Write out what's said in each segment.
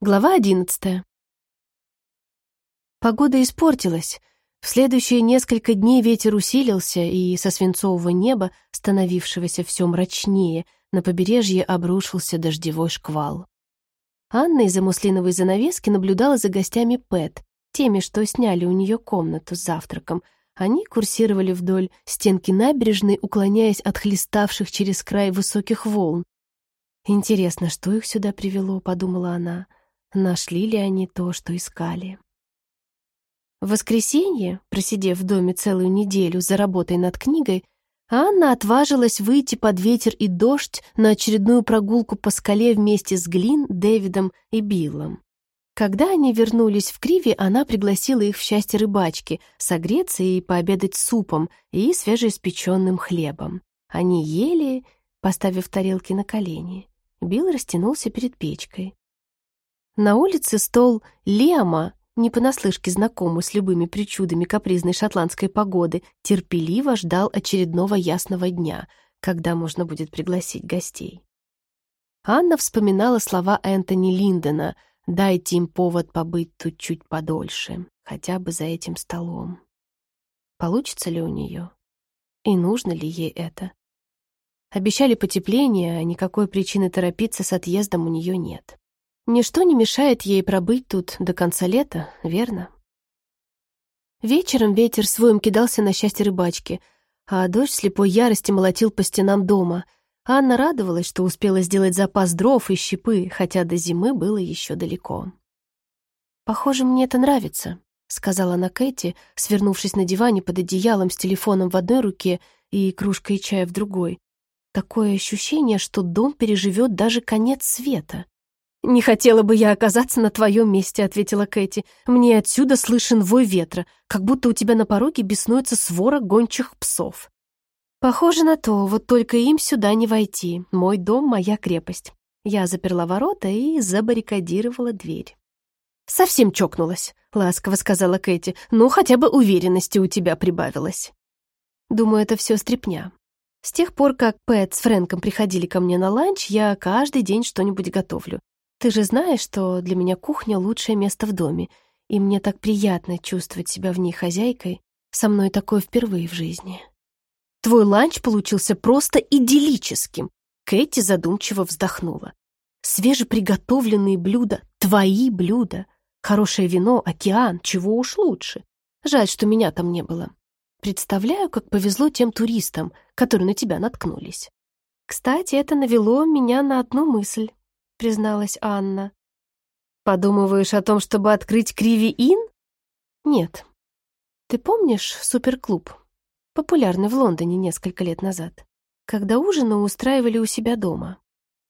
Глава одиннадцатая. Погода испортилась. В следующие несколько дней ветер усилился, и со свинцового неба, становившегося все мрачнее, на побережье обрушился дождевой шквал. Анна из-за муслиновой занавески наблюдала за гостями Пэт, теми, что сняли у нее комнату с завтраком. Они курсировали вдоль стенки набережной, уклоняясь от хлеставших через край высоких волн. «Интересно, что их сюда привело?» — подумала она. Нашли ли они то, что искали? В воскресенье, просидев в доме целую неделю за работой над книгой, Анна отважилась выйти под ветер и дождь на очередную прогулку по скале вместе с Глин, Дэвидом и Биллом. Когда они вернулись в Криви, она пригласила их в счастье рыбачки согреться и пообедать супом и свежеиспеченным хлебом. Они ели, поставив тарелки на колени. Билл растянулся перед печкой. На улице стол Лема, не понаслышке знакомый с любыми причудами капризной шотландской погоды, терпеливо ждал очередного ясного дня, когда можно будет пригласить гостей. Анна вспоминала слова Энтони Линдона «Дайте им повод побыть тут чуть подольше, хотя бы за этим столом». Получится ли у нее? И нужно ли ей это? Обещали потепление, а никакой причины торопиться с отъездом у нее нет. Ничто не мешает ей пробыть тут до конца лета, верно? Вечером ветер своим кидался на счастье рыбачки, а дождь слепой ярости молотил по стенам дома. Анна радовалась, что успела сделать запас дров и щепы, хотя до зимы было еще далеко. «Похоже, мне это нравится», — сказала она Кэти, свернувшись на диване под одеялом с телефоном в одной руке и кружкой чая в другой. Такое ощущение, что дом переживет даже конец света. «Не хотела бы я оказаться на твоем месте», — ответила Кэти. «Мне отсюда слышен вой ветра, как будто у тебя на пороге беснуется свора гончих псов». «Похоже на то, вот только им сюда не войти. Мой дом — моя крепость». Я заперла ворота и забаррикадировала дверь. «Совсем чокнулась», — ласково сказала Кэти. «Ну, хотя бы уверенности у тебя прибавилось». Думаю, это все стряпня. С тех пор, как Пэт с Фрэнком приходили ко мне на ланч, я каждый день что-нибудь готовлю. Ты же знаешь, что для меня кухня — лучшее место в доме, и мне так приятно чувствовать себя в ней хозяйкой. Со мной такое впервые в жизни. Твой ланч получился просто идиллическим. Кэти задумчиво вздохнула. Свежеприготовленные блюда, твои блюда. Хорошее вино, океан, чего уж лучше. Жаль, что меня там не было. Представляю, как повезло тем туристам, которые на тебя наткнулись. Кстати, это навело меня на одну мысль призналась Анна. «Подумываешь о том, чтобы открыть Криви-Ин?» «Нет. Ты помнишь суперклуб, популярный в Лондоне несколько лет назад, когда ужины устраивали у себя дома?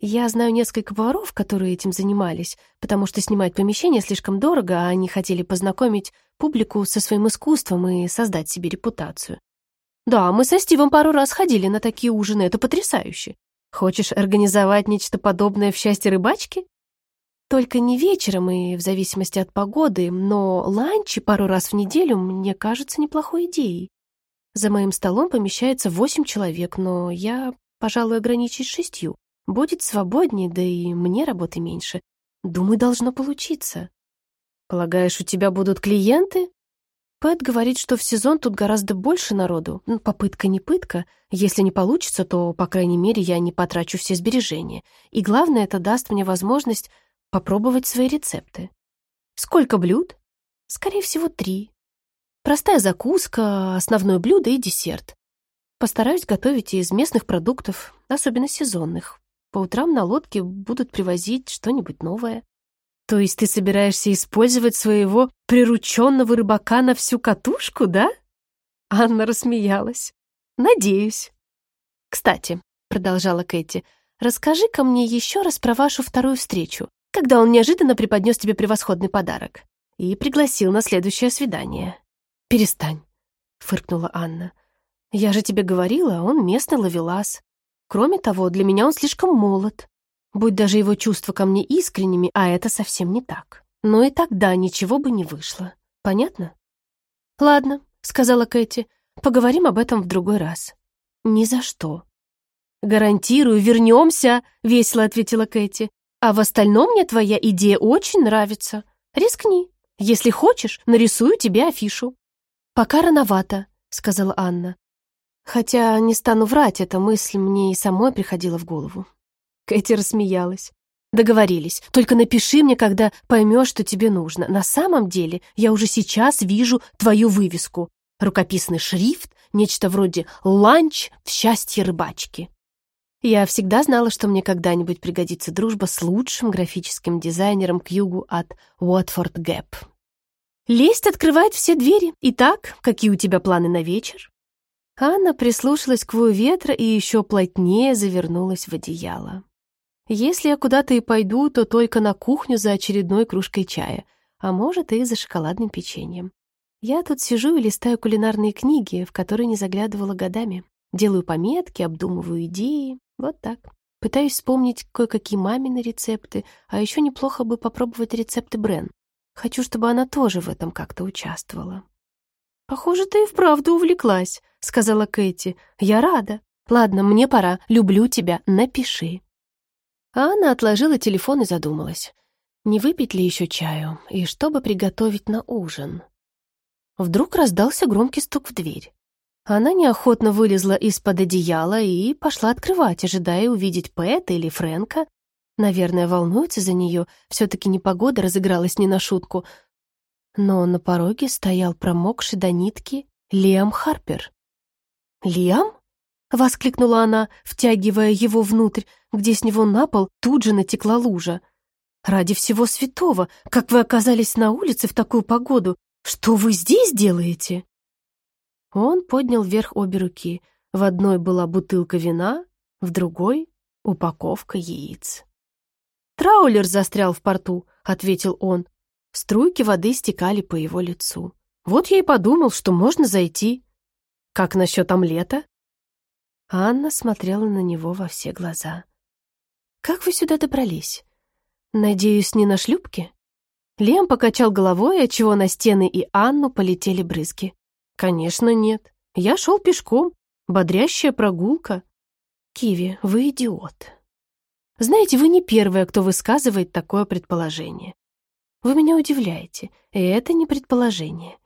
Я знаю несколько поваров, которые этим занимались, потому что снимать помещение слишком дорого, а они хотели познакомить публику со своим искусством и создать себе репутацию. Да, мы со Стивом пару раз ходили на такие ужины, это потрясающе. Хочешь организовать нечто подобное в счастье рыбачки? Только не вечером и в зависимости от погоды, но ланчи пару раз в неделю мне кажется неплохой идеей. За моим столом помещается восемь человек, но я, пожалуй, ограничусь шестью. Будет свободнее, да и мне работы меньше. Думаю, должно получиться. Полагаешь, у тебя будут клиенты? Пэт говорит, что в сезон тут гораздо больше народу. Ну, попытка не пытка. Если не получится, то, по крайней мере, я не потрачу все сбережения. И главное, это даст мне возможность попробовать свои рецепты. Сколько блюд? Скорее всего, три. Простая закуска, основное блюдо и десерт. Постараюсь готовить из местных продуктов, особенно сезонных. По утрам на лодке будут привозить что-нибудь новое. То есть ты собираешься использовать своего прирученного рыбака на всю катушку, да? Анна рассмеялась. Надеюсь. Кстати, продолжала Кэти, расскажи-ка мне еще раз про вашу вторую встречу, когда он неожиданно преподнес тебе превосходный подарок и пригласил на следующее свидание. Перестань, фыркнула Анна. Я же тебе говорила, он местный ловелас. Кроме того, для меня он слишком молод. Будь даже его чувства ко мне искренними, а это совсем не так. Но и тогда ничего бы не вышло. Понятно? «Ладно», — сказала Кэти, — «поговорим об этом в другой раз». «Ни за что». «Гарантирую, вернемся», — весело ответила Кэти. А в остальном мне твоя идея очень нравится. Рискни. Если хочешь, нарисую тебе афишу». «Пока рановато», — сказала Анна. Хотя не стану врать, эта мысль мне и самой приходила в голову. Кэти рассмеялась. Договорились. Только напиши мне, когда поймешь, что тебе нужно. На самом деле, я уже сейчас вижу твою вывеску. Рукописный шрифт, нечто вроде «Ланч в счастье рыбачки». Я всегда знала, что мне когда-нибудь пригодится дружба с лучшим графическим дизайнером к югу от Уотфорд Гэп. Лесть открывает все двери. Итак, какие у тебя планы на вечер? Анна прислушалась к вою ветра и еще плотнее завернулась в одеяло. Если я куда-то и пойду, то только на кухню за очередной кружкой чая, а может, и за шоколадным печеньем. Я тут сижу и листаю кулинарные книги, в которые не заглядывала годами. Делаю пометки, обдумываю идеи. Вот так. Пытаюсь вспомнить кое-какие мамины рецепты, а еще неплохо бы попробовать рецепты Брен. Хочу, чтобы она тоже в этом как-то участвовала. «Похоже, ты и вправду увлеклась», — сказала Кэти. «Я рада. Ладно, мне пора. Люблю тебя. Напиши». А она отложила телефон и задумалась. Не выпить ли еще чаю? И чтобы приготовить на ужин? Вдруг раздался громкий стук в дверь. Она неохотно вылезла из-под одеяла и пошла открывать, ожидая увидеть Пэта или Фрэнка. Наверное, волнуется за нее, все-таки непогода разыгралась не на шутку, но на пороге стоял промокший до нитки Лиам Харпер. «Лиам?» — воскликнула она, втягивая его внутрь, где с него на пол тут же натекла лужа. «Ради всего святого, как вы оказались на улице в такую погоду? Что вы здесь делаете?» Он поднял вверх обе руки. В одной была бутылка вина, в другой — упаковка яиц. «Траулер застрял в порту», — ответил он, Струйки воды стекали по его лицу. Вот я и подумал, что можно зайти. Как насчет омлета? Анна смотрела на него во все глаза. «Как вы сюда добрались? Надеюсь, не на шлюпке?» Лем покачал головой, отчего на стены и Анну полетели брызги. «Конечно, нет. Я шел пешком. Бодрящая прогулка. Киви, вы идиот. Знаете, вы не первая, кто высказывает такое предположение. Вы меня удивляете, и это не предположение.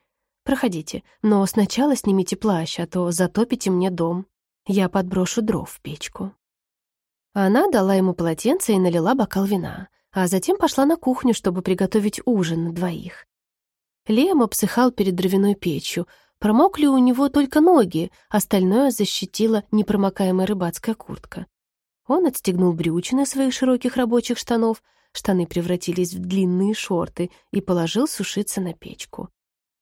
Проходите, но сначала снимите плащ, а то затопите мне дом. Я подброшу дров в печку». Она дала ему полотенце и налила бокал вина, а затем пошла на кухню, чтобы приготовить ужин на двоих. Лем обсыхал перед дровяной печью, промокли у него только ноги, остальное защитила непромокаемая рыбацкая куртка. Он отстегнул брючины своих широких рабочих штанов, штаны превратились в длинные шорты, и положил сушиться на печку.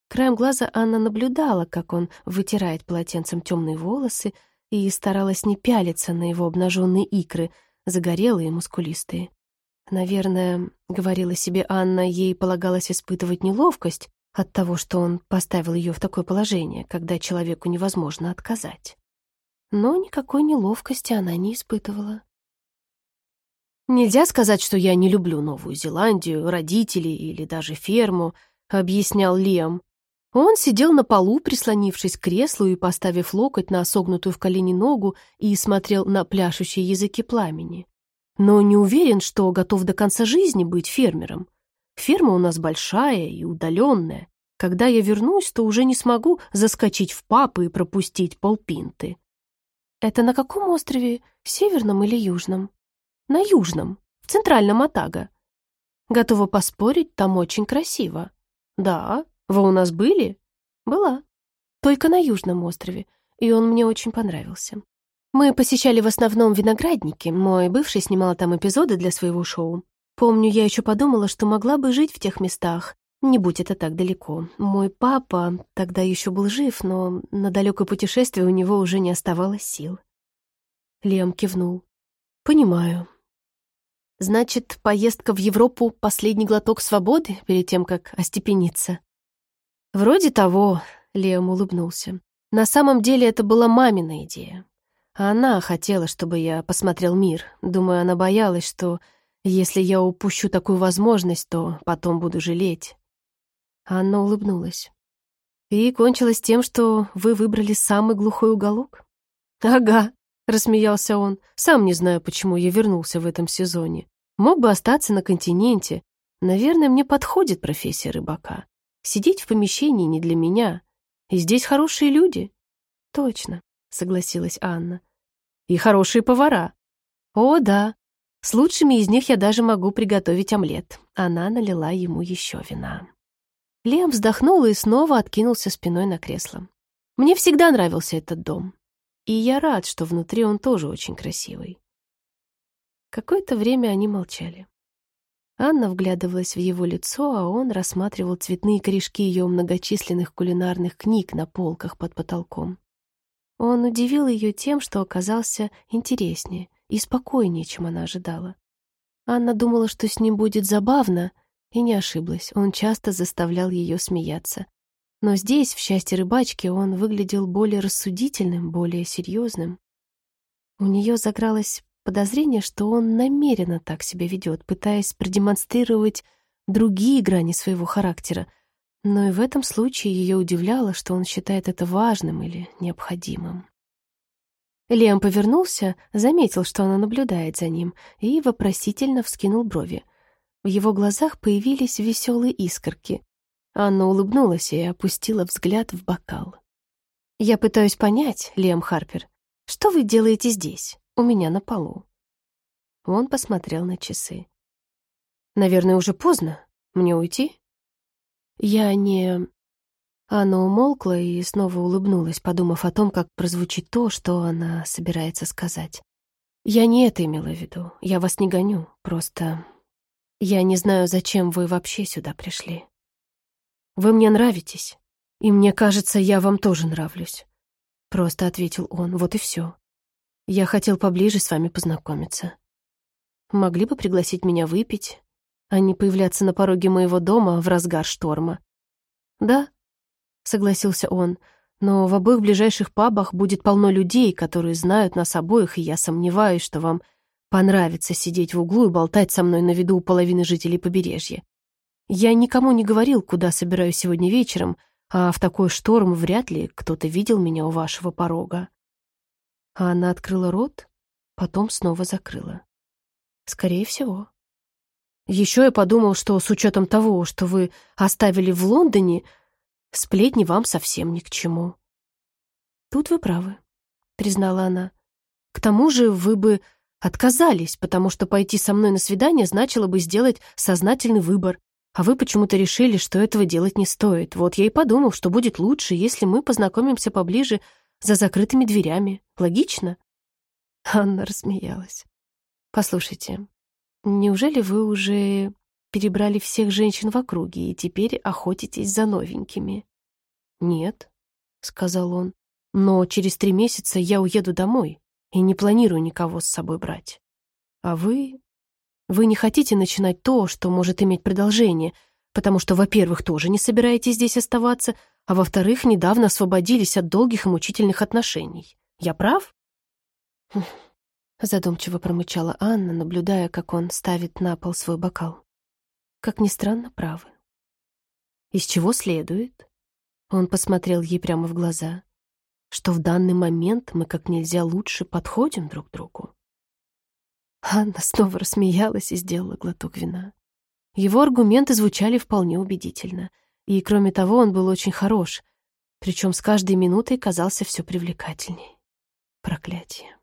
Краем глаза Анна наблюдала, как он вытирает полотенцем темные волосы, и старалась не пялиться на его обнаженные икры, загорелые и мускулистые. Наверное, говорила себе Анна, ей полагалось испытывать неловкость от того, что он поставил ее в такое положение, когда человеку невозможно отказать. Но никакой неловкости она не испытывала. «Нельзя сказать, что я не люблю Новую Зеландию, родителей или даже ферму», — объяснял Лем. Он сидел на полу, прислонившись к креслу и поставив локоть на согнутую в колени ногу и смотрел на пляшущие языки пламени. Но не уверен, что готов до конца жизни быть фермером. Ферма у нас большая и удаленная. Когда я вернусь, то уже не смогу заскочить в папы и пропустить полпинты. Это на каком острове, северном или южном? На южном, в центральном Атага. Готова поспорить, там очень красиво. Да, вы у нас были? Была. Только на южном острове, и он мне очень понравился. Мы посещали в основном виноградники, мой бывший снимал там эпизоды для своего шоу. Помню, я еще подумала, что могла бы жить в тех местах, не будь это так далеко. Мой папа тогда еще был жив, но на далекое путешествие у него уже не оставалось сил. Лем кивнул. «Понимаю. Значит, поездка в Европу — последний глоток свободы перед тем, как остепениться? Вроде того, Леом улыбнулся. На самом деле это была мамина идея. Она хотела, чтобы я посмотрел мир. Думаю, она боялась, что если я упущу такую возможность, то потом буду жалеть. Анна улыбнулась. И кончилось тем, что вы выбрали самый глухой уголок? Ага, рассмеялся он. Сам не знаю, почему я вернулся в этом сезоне. Мог бы остаться на континенте. Наверное, мне подходит профессия рыбака. Сидеть в помещении не для меня. И здесь хорошие люди. Точно, согласилась Анна. И хорошие повара. О, да. С лучшими из них я даже могу приготовить омлет. Она налила ему еще вина. Лем вздохнул и снова откинулся спиной на кресло. Мне всегда нравился этот дом. И я рад, что внутри он тоже очень красивый. Какое-то время они молчали. Анна вглядывалась в его лицо, а он рассматривал цветные корешки ее многочисленных кулинарных книг на полках под потолком. Он удивил ее тем, что оказался интереснее и спокойнее, чем она ожидала. Анна думала, что с ним будет забавно, и не ошиблась. Он часто заставлял ее смеяться. Но здесь, в счастье рыбачки, он выглядел более рассудительным, более серьезным. У нее закралось подозрение, что он намеренно так себя ведет, пытаясь продемонстрировать другие грани своего характера, но и в этом случае ее удивляло, что он считает это важным или необходимым. Лем повернулся, заметил, что она наблюдает за ним, и вопросительно вскинул брови. В его глазах появились веселые искорки. Анна улыбнулась и опустила взгляд в бокал. «Я пытаюсь понять, Лем Харпер, что вы делаете здесь, у меня на полу?» Он посмотрел на часы. «Наверное, уже поздно. Мне уйти?» «Я не...» Анна умолкла и снова улыбнулась, подумав о том, как прозвучит то, что она собирается сказать. «Я не это имела в виду. Я вас не гоню. Просто... Я не знаю, зачем вы вообще сюда пришли. Вы мне нравитесь, и мне кажется, я вам тоже нравлюсь. Просто ответил он, вот и все. Я хотел поближе с вами познакомиться. Могли бы пригласить меня выпить, а не появляться на пороге моего дома в разгар шторма. Да, согласился он, но в обоих ближайших пабах будет полно людей, которые знают нас обоих, и я сомневаюсь, что вам понравится сидеть в углу и болтать со мной на виду у половины жителей побережья. Я никому не говорил, куда собираюсь сегодня вечером, а в такой шторм вряд ли кто-то видел меня у вашего порога. А она открыла рот, потом снова закрыла. Скорее всего. Еще я подумал, что с учетом того, что вы оставили в Лондоне, сплетни вам совсем ни к чему. Тут вы правы, признала она. К тому же вы бы отказались, потому что пойти со мной на свидание значило бы сделать сознательный выбор, а вы почему-то решили, что этого делать не стоит. Вот я и подумал, что будет лучше, если мы познакомимся поближе за закрытыми дверями. Логично?» Анна рассмеялась. «Послушайте, неужели вы уже перебрали всех женщин в округе и теперь охотитесь за новенькими?» «Нет», — сказал он, — «но через три месяца я уеду домой и не планирую никого с собой брать. А вы вы не хотите начинать то, что может иметь продолжение, потому что, во-первых, тоже не собираетесь здесь оставаться, а во-вторых, недавно освободились от долгих и мучительных отношений. Я прав?» Задумчиво промычала Анна, наблюдая, как он ставит на пол свой бокал. Как ни странно, правы. Из чего следует? Он посмотрел ей прямо в глаза, что в данный момент мы как нельзя лучше подходим друг другу. Анна снова рассмеялась и сделала глоток вина. Его аргументы звучали вполне убедительно. И, кроме того, он был очень хорош, причем с каждой минутой казался все привлекательней. Проклятие.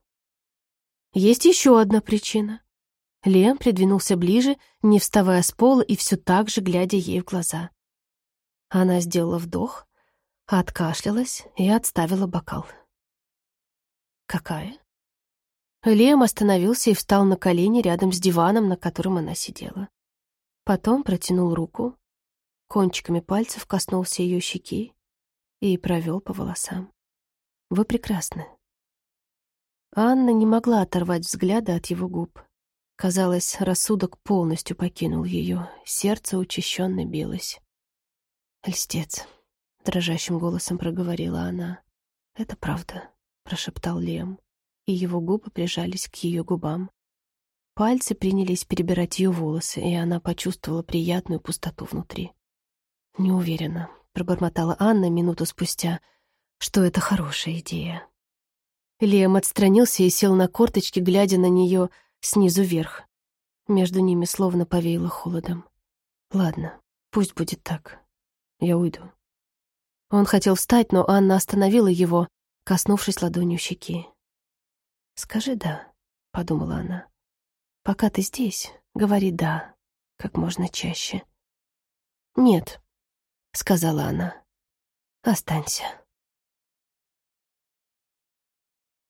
Есть еще одна причина. Лем придвинулся ближе, не вставая с пола и все так же глядя ей в глаза. Она сделала вдох, откашлялась и отставила бокал. «Какая?» Лиам остановился и встал на колени рядом с диваном, на котором она сидела. Потом протянул руку, кончиками пальцев коснулся ее щеки и провел по волосам. «Вы прекрасны». Анна не могла оторвать взгляда от его губ. Казалось, рассудок полностью покинул ее, сердце учащенно билось. «Льстец», — дрожащим голосом проговорила она. «Это правда», — прошептал Лем и его губы прижались к ее губам. Пальцы принялись перебирать ее волосы, и она почувствовала приятную пустоту внутри. «Не уверена», — пробормотала Анна минуту спустя, что это хорошая идея. Лиам отстранился и сел на корточки, глядя на нее снизу вверх. Между ними словно повеяло холодом. Ладно, пусть будет так. Я уйду. Он хотел встать, но Анна остановила его, коснувшись ладонью щеки. «Скажи «да», — подумала она. «Пока ты здесь, говори «да» как можно чаще». «Нет», — сказала она. «Останься».